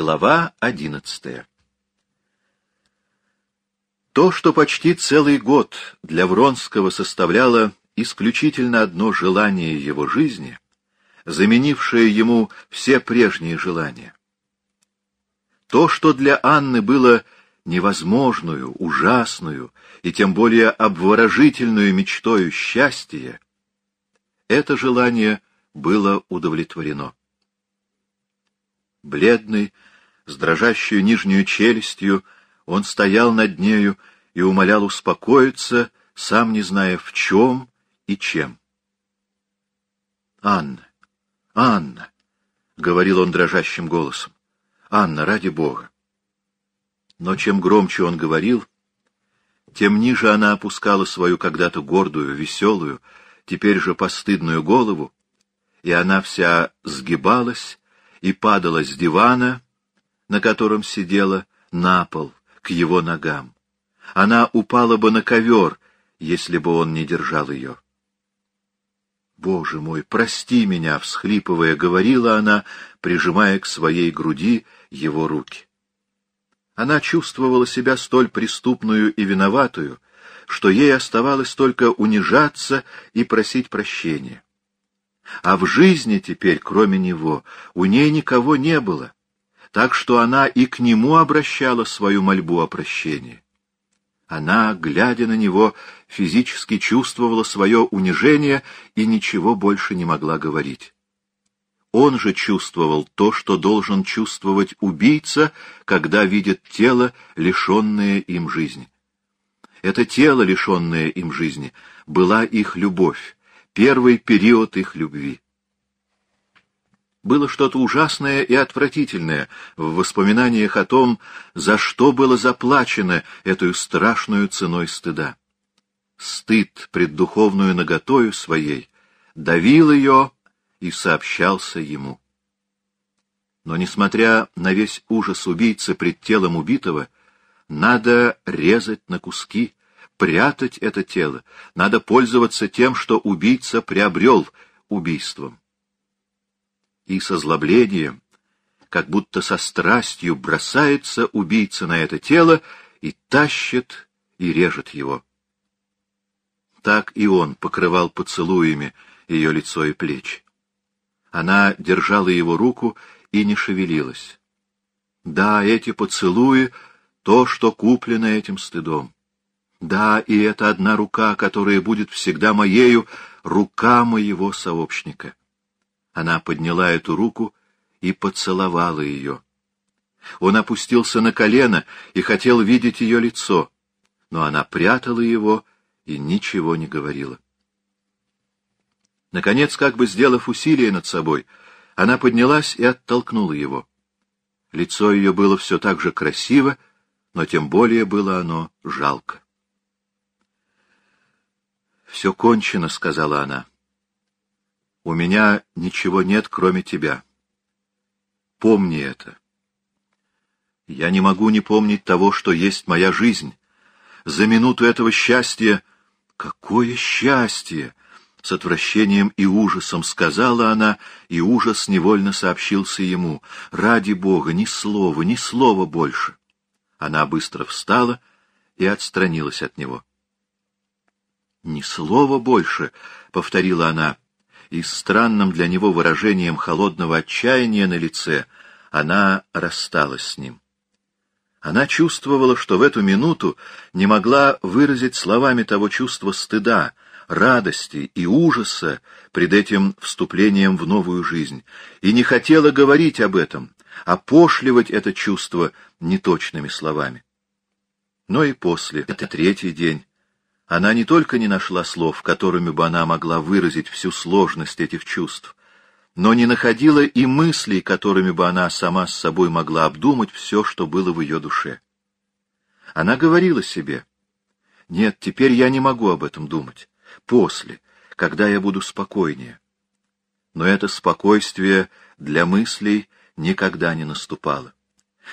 Глава одиннадцатая То, что почти целый год для Вронского составляло исключительно одно желание его жизни, заменившее ему все прежние желания. То, что для Анны было невозможную, ужасную и тем более обворожительную мечтою счастья, это желание было удовлетворено. Бледный, с дрожащей нижнюю челюстью, он стоял над нею и умолял успокоиться, сам не зная в чем и чем. «Анна! Анна!» — говорил он дрожащим голосом. «Анна, ради Бога!» Но чем громче он говорил, тем ниже она опускала свою когда-то гордую, веселую, теперь же постыдную голову, и она вся сгибалась и падала с дивана, на котором сидела, на пол, к его ногам. Она упала бы на ковер, если бы он не держал ее. «Боже мой, прости меня!» — всхлипывая, говорила она, прижимая к своей груди его руки. Она чувствовала себя столь преступную и виноватую, что ей оставалось только унижаться и просить прощения. А в жизни теперь, кроме него, у ней никого не было, так что она и к нему обращала свою мольбу о прощении. Она, глядя на него, физически чувствовала свое унижение и ничего больше не могла говорить. Он же чувствовал то, что должен чувствовать убийца, когда видит тело, лишенное им жизни. Это тело, лишенное им жизни, была их любовь, первый период их любви. Было что-то ужасное и отвратительное в воспоминаниях о том, за что было заплачено этой страшную ценой стыда. Стыд пред духовную наготою своей давил ее и сообщался ему. Но, несмотря на весь ужас убийцы пред телом убитого, надо резать на куски, прятать это тело, надо пользоваться тем, что убийца приобрел убийством. И со злоблением, как будто со страстью бросается убийца на это тело и тащит и режет его. Так и он покрывал поцелуями ее лицо и плечи. Она держала его руку и не шевелилась. Да, эти поцелуи — то, что куплено этим стыдом. Да, и это одна рука, которая будет всегда моею, рука моего сообщника. Она подняла эту руку и поцеловала ее. Он опустился на колено и хотел видеть ее лицо, но она прятала его и ничего не говорила. Наконец, как бы сделав усилие над собой, она поднялась и оттолкнула его. Лицо ее было все так же красиво, но тем более было оно жалко. «Все кончено», — сказала она. «У меня ничего нет, кроме тебя. Помни это. Я не могу не помнить того, что есть моя жизнь. За минуту этого счастья... Какое счастье! С отвращением и ужасом сказала она, и ужас невольно сообщился ему. «Ради Бога, ни слова, ни слова больше!» Она быстро встала и отстранилась от него. «Ни слова больше», — повторила она, и странным для него выражением холодного отчаяния на лице она рассталась с ним. Она чувствовала, что в эту минуту не могла выразить словами того чувства стыда, радости и ужаса пред этим вступлением в новую жизнь, и не хотела говорить об этом, опошливать это чувство неточными словами. Но и после, это третий день, она не только не нашла слов, которыми бы она могла выразить всю сложность этих чувств, но не находила и мыслей, которыми бы она сама с собой могла обдумать все, что было в ее душе. Она говорила себе, «Нет, теперь я не могу об этом думать. После, когда я буду спокойнее». Но это спокойствие для мыслей никогда не наступало.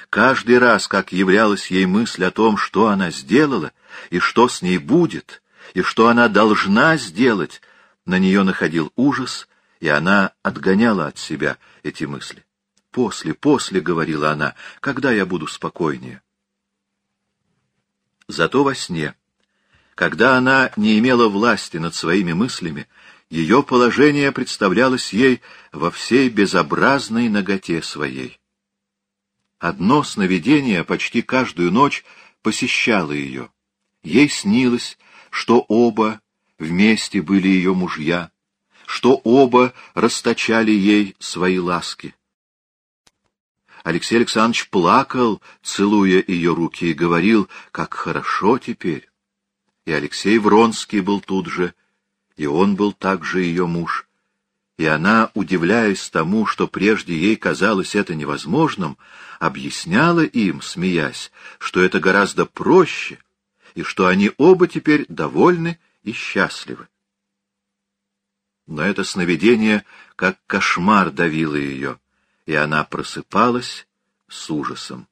Каждый раз, как являлась ей мысль о том, что она сделала, и что с ней будет, и что она должна сделать, на нее находил ужас, и она отгоняла от себя эти мысли. после, после, — говорила она, — когда я буду спокойнее. Зато во сне, когда она не имела власти над своими мыслями, ее положение представлялось ей во всей безобразной ноготе своей. Одно сновидение почти каждую ночь посещало ее. Ей снилось, что оба вместе были ее мужья, что оба расточали ей свои ласки. Алексей Александрович плакал, целуя ее руки, и говорил, как хорошо теперь. И Алексей Вронский был тут же, и он был также ее муж. И она, удивляясь тому, что прежде ей казалось это невозможным, объясняла им, смеясь, что это гораздо проще, и что они оба теперь довольны и счастливы. Но это сновидение, как кошмар, давило ее, и она просыпалась с ужасом.